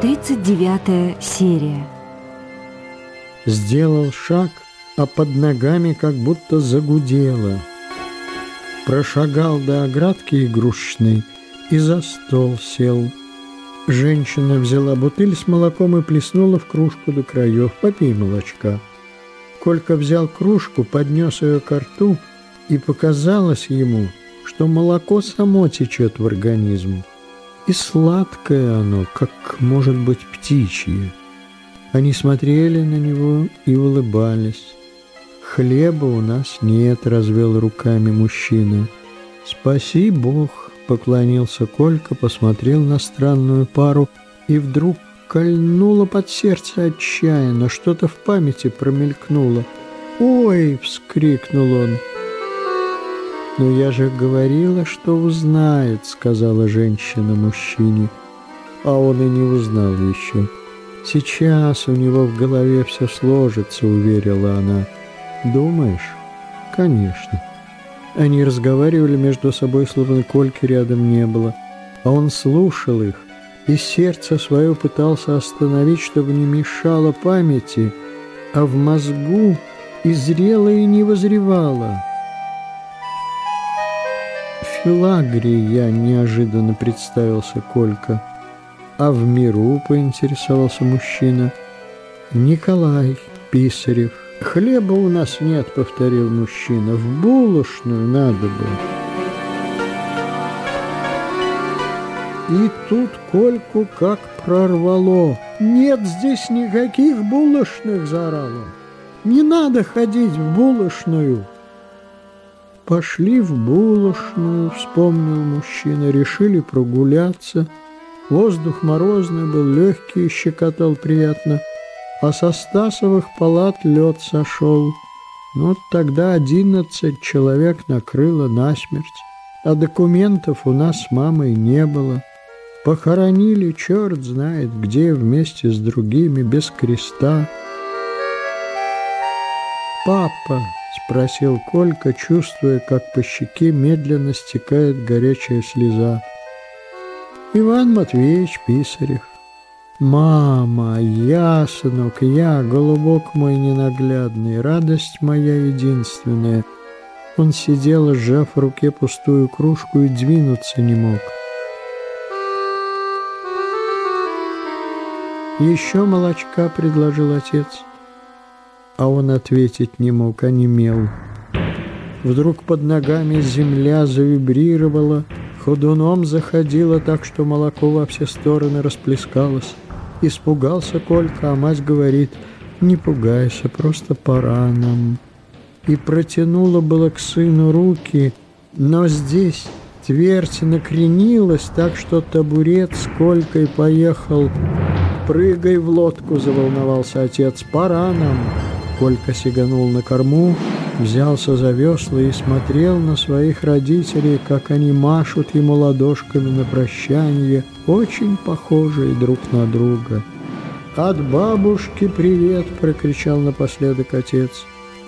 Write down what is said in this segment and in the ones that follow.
39 серия. Сделал шаг, а под ногами как будто загудело. Прошагал до оградки игрушечной и за стол сел. Женщина взяла бутыль с молоком и плеснула в кружку до краев. «Попей молочка». Колька взял кружку, поднес ее к рту, и показалось ему, что молоко само течет в организм. И сладкое оно, как, может быть, птичье. Они смотрели на него и улыбались. «Хлеба у нас нет», — развел руками мужчина. «Спаси Бог», — поклонился Колька, посмотрел на странную пару и вдруг кольнуло под сердце отчаянно, что-то в памяти промелькнуло. «Ой!» — вскрикнул он. «Но я же говорила, что узнает», — сказала женщина мужчине. А он и не узнал еще. «Сейчас у него в голове все сложится», — уверила она. «Думаешь?» «Конечно». Они разговаривали между собой, словно Кольки рядом не было. А он слушал их, и сердце свое пытался остановить, чтобы не мешало памяти, а в мозгу и зрело, и не возревало. «Филагрия», — неожиданно представился Колька. «А в миру?» — поинтересовался мужчина. «Николай Писарев». «Хлеба у нас нет», — повторил мужчина. «В булочную надо было». И тут Кольку как прорвало. «Нет здесь никаких булочных!» — заорал он. «Не надо ходить в булочную!» Пошли в булочную, вспомнил мужчина, решили прогуляться. Воздух морозный был, легкий, щекотал приятно, а со Стасовых палат лед сошел. Ну, тогда одиннадцать человек накрыло насмерть, а документов у нас с мамой не было. Похоронили черт знает где вместе с другими, без креста. «Папа!» — спросил Колька, чувствуя, как по щеке медленно стекает горячая слеза. «Иван Матвеевич Писарев». «Мама, я, сынок, я, голубок мой ненаглядный, радость моя единственная». Он сидел, сжав в руке пустую кружку и двинуться не мог. «Еще молочка», — предложил отец а он ответить не мог, онемел. Вдруг под ногами земля завибрировала, ходуном заходила так, что молоко во все стороны расплескалось. Испугался Колька, а мать говорит, не пугайся, просто пора нам. И протянула было к сыну руки, но здесь твердь накренилась так, что табурет с Колькой поехал. «Прыгай в лодку!» – заволновался отец. «Пора нам!» Колька сиганул на корму, взялся за весла и смотрел на своих родителей, как они машут ему ладошками на прощание, очень похожие друг на друга. «От бабушки привет!» — прокричал напоследок отец.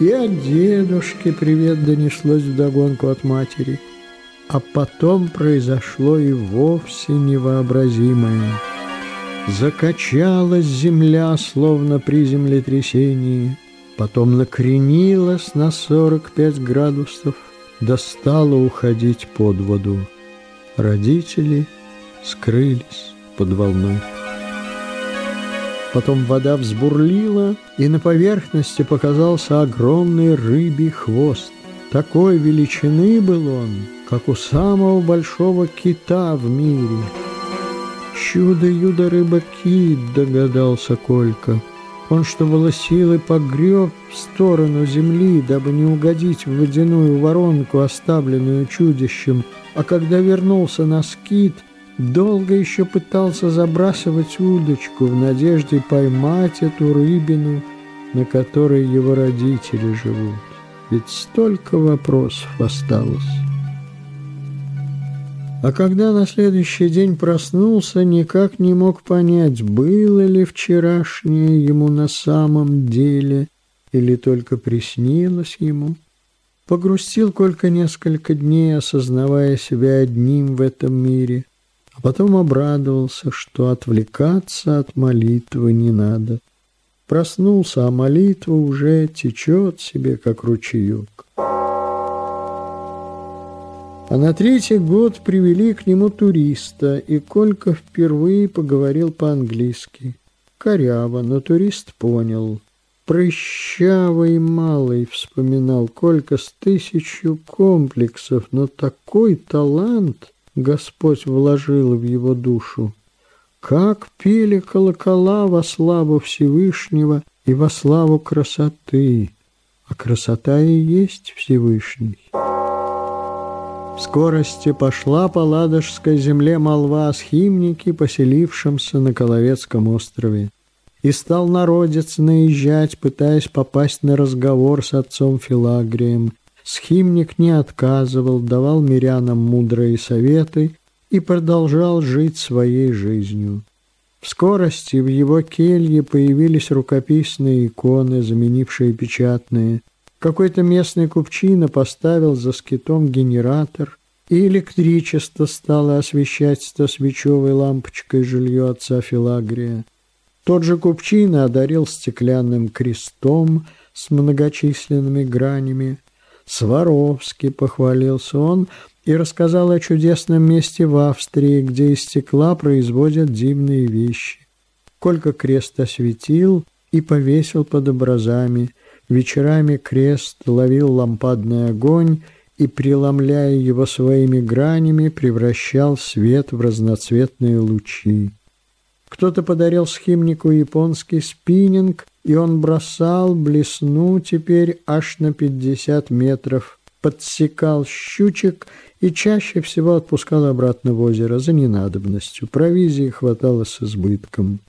«И от дедушки привет!» — донеслось вдогонку от матери. А потом произошло и вовсе невообразимое. Закачалась земля, словно при землетрясении потом накренилась на 45 градусов, да стала уходить под воду. Родители скрылись под волной. Потом вода взбурлила, и на поверхности показался огромный рыбий хвост. Такой величины был он, как у самого большого кита в мире. «Чудо-юдо-рыба-кит», — догадался Колька — он, что было силы, погреб в сторону земли, дабы не угодить в водяную воронку, оставленную чудищем, а когда вернулся на скит, долго еще пытался забрасывать удочку в надежде поймать эту рыбину, на которой его родители живут. Ведь столько вопросов осталось. А когда на следующий день проснулся, никак не мог понять, было ли вчерашнее ему на самом деле или только приснилось ему. Погрустил только несколько дней, осознавая себя одним в этом мире, а потом обрадовался, что отвлекаться от молитвы не надо. Проснулся, а молитва уже течет себе, как ручеек. А на третий год привели к нему туриста, и Колька впервые поговорил по-английски. Коряво, но турист понял. Прыщавый малый, вспоминал Колька с тысячу комплексов, но такой талант Господь вложил в его душу. Как пели колокола во славу Всевышнего и во славу красоты, а красота и есть Всевышний. В скорости пошла по Ладожской земле молва о схимнике, поселившемся на Коловецком острове. И стал народец наезжать, пытаясь попасть на разговор с отцом Филагрием. Схимник не отказывал, давал мирянам мудрые советы и продолжал жить своей жизнью. В скорости в его келье появились рукописные иконы, заменившие печатные – какой-то местный купчина поставил за скитом генератор, и электричество стало освещать стосвечевой лампочкой жилье отца Филагрия. Тот же купчина одарил стеклянным крестом с многочисленными гранями. Сваровски похвалился он и рассказал о чудесном месте в Австрии, где из стекла производят дивные вещи. Колька крест осветил и повесил под образами – Вечерами крест ловил лампадный огонь и, преломляя его своими гранями, превращал свет в разноцветные лучи. Кто-то подарил схимнику японский спиннинг, и он бросал блесну теперь аж на пятьдесят метров, подсекал щучек и чаще всего отпускал обратно в озеро за ненадобностью. Провизии хватало с избытком.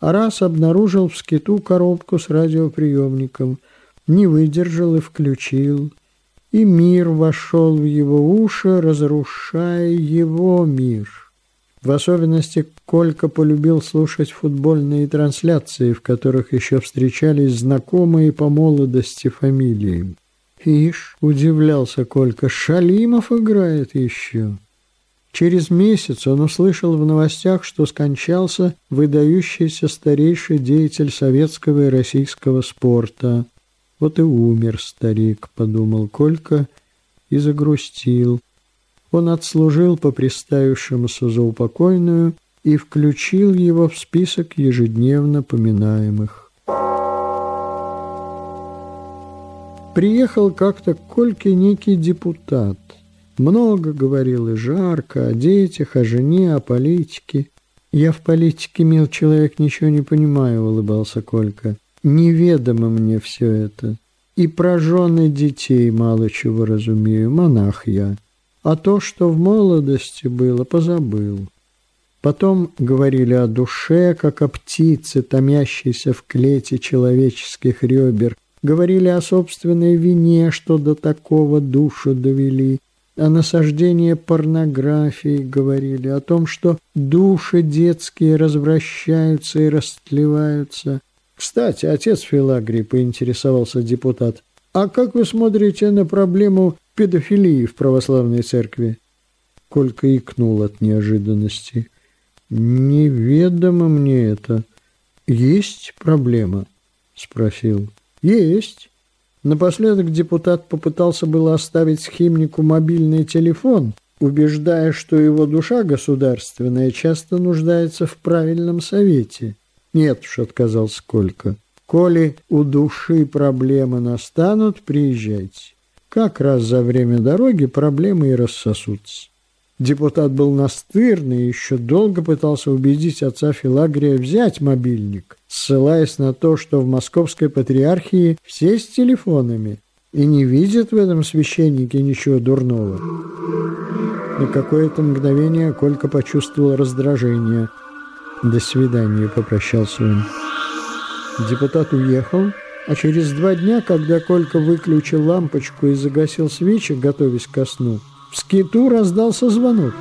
А раз обнаружил в скиту коробку с радиоприемником – не выдержал и включил, и мир вошел в его уши, разрушая его мир. В особенности Колька полюбил слушать футбольные трансляции, в которых еще встречались знакомые по молодости фамилии. «Ишь!» — удивлялся Колька. «Шалимов играет еще!» Через месяц он услышал в новостях, что скончался выдающийся старейший деятель советского и российского спорта вот и умер старик, подумал Колька и загрустил. Он отслужил по приставившемуся за упокойную и включил его в список ежедневно поминаемых. Приехал как-то к Кольке некий депутат. Много говорил и жарко о детях, о жене, о политике. «Я в политике, мил человек, ничего не понимаю», — улыбался Колька. Неведомо мне все это. И про жены детей мало чего разумею, монах я. А то, что в молодости было, позабыл. Потом говорили о душе, как о птице, томящейся в клете человеческих ребер. Говорили о собственной вине, что до такого душу довели. О насаждении порнографии говорили, о том, что души детские развращаются и растлеваются – кстати, отец Филагрий, поинтересовался депутат, а как вы смотрите на проблему педофилии в православной церкви? Колька икнул от неожиданности. Неведомо мне это. Есть проблема? Спросил. Есть. Напоследок депутат попытался было оставить схимнику мобильный телефон, убеждая, что его душа государственная часто нуждается в правильном совете. Нет уж, отказал Сколько. Коли у души проблемы настанут, приезжайте. Как раз за время дороги проблемы и рассосутся. Депутат был настырный и еще долго пытался убедить отца Филагрия взять мобильник, ссылаясь на то, что в московской патриархии все с телефонами и не видят в этом священнике ничего дурного. На какое-то мгновение Колька почувствовал раздражение – «До свидания», — попрощался он. Депутат уехал, а через два дня, когда Колька выключил лампочку и загасил свечи, готовясь ко сну, в скиту раздался звонок.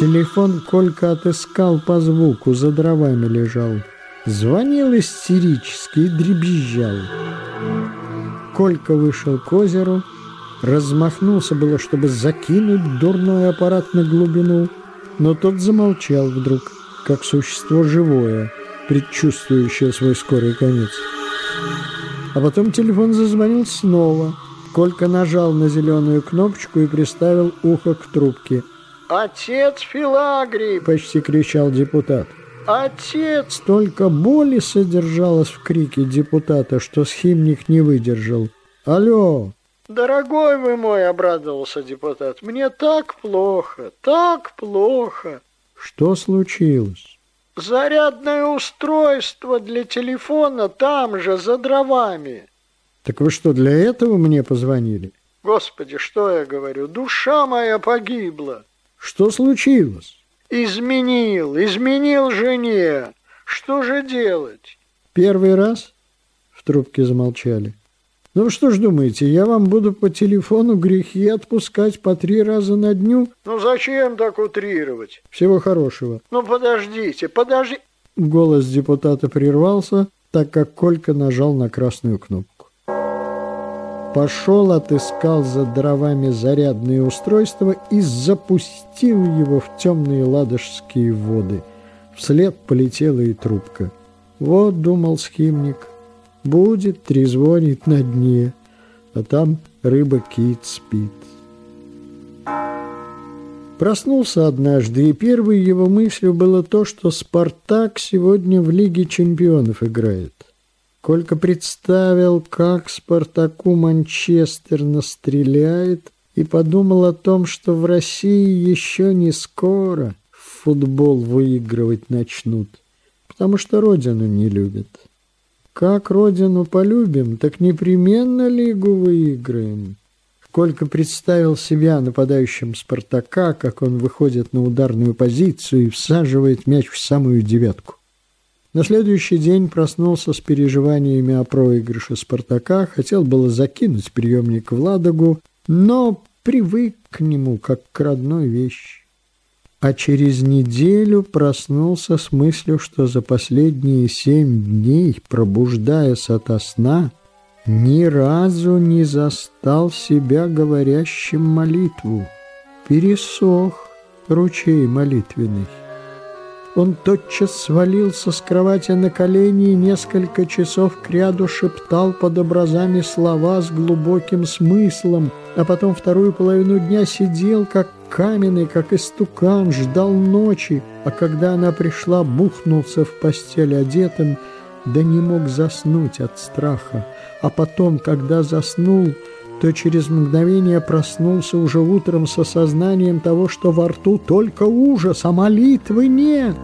Телефон Колька отыскал по звуку, за дровами лежал. Звонил истерически и дребезжал. Колька вышел к озеру, размахнулся было, чтобы закинуть дурной аппарат на глубину — Но тот замолчал вдруг, как существо живое, предчувствующее свой скорый конец. А потом телефон зазвонил снова. Колька нажал на зеленую кнопочку и приставил ухо к трубке. «Отец Филагрий!» – почти кричал депутат. «Отец!» Столько боли содержалось в крике депутата, что схимник не выдержал. «Алло!» «Дорогой вы мой!» – обрадовался депутат. «Мне так плохо, так плохо!» «Что случилось?» «Зарядное устройство для телефона там же, за дровами!» «Так вы что, для этого мне позвонили?» «Господи, что я говорю? Душа моя погибла!» «Что случилось?» «Изменил, изменил жене! Что же делать?» «Первый раз?» В трубке замолчали. Ну что ж думаете, я вам буду по телефону грехи отпускать по три раза на дню? Ну зачем так утрировать? Всего хорошего. Ну подождите, подожди. Голос депутата прервался, так как Колька нажал на красную кнопку. Пошел, отыскал за дровами зарядное устройство и запустил его в темные ладожские воды. Вслед полетела и трубка. Вот, думал схимник, Будет трезвонить на дне, а там рыба-кит спит. Проснулся однажды, и первой его мыслью было то, что «Спартак» сегодня в Лиге чемпионов играет. Колька представил, как «Спартаку» Манчестер настреляет, и подумал о том, что в России еще не скоро в футбол выигрывать начнут, потому что родину не любят. Как родину полюбим, так непременно лигу выиграем. Колька представил себя нападающим Спартака, как он выходит на ударную позицию и всаживает мяч в самую девятку. На следующий день проснулся с переживаниями о проигрыше Спартака, хотел было закинуть приемник в Ладогу, но привык к нему, как к родной вещи а через неделю проснулся с мыслью, что за последние семь дней, пробуждаясь ото сна, ни разу не застал себя говорящим молитву. Пересох ручей молитвенный. Он тотчас свалился с кровати на колени и несколько часов кряду шептал под образами слова с глубоким смыслом, а потом вторую половину дня сидел, как каменный, как истукан, ждал ночи, а когда она пришла, бухнулся в постель одетым, да не мог заснуть от страха. А потом, когда заснул, то через мгновение проснулся уже утром с осознанием того, что во рту только ужас, а молитвы нет».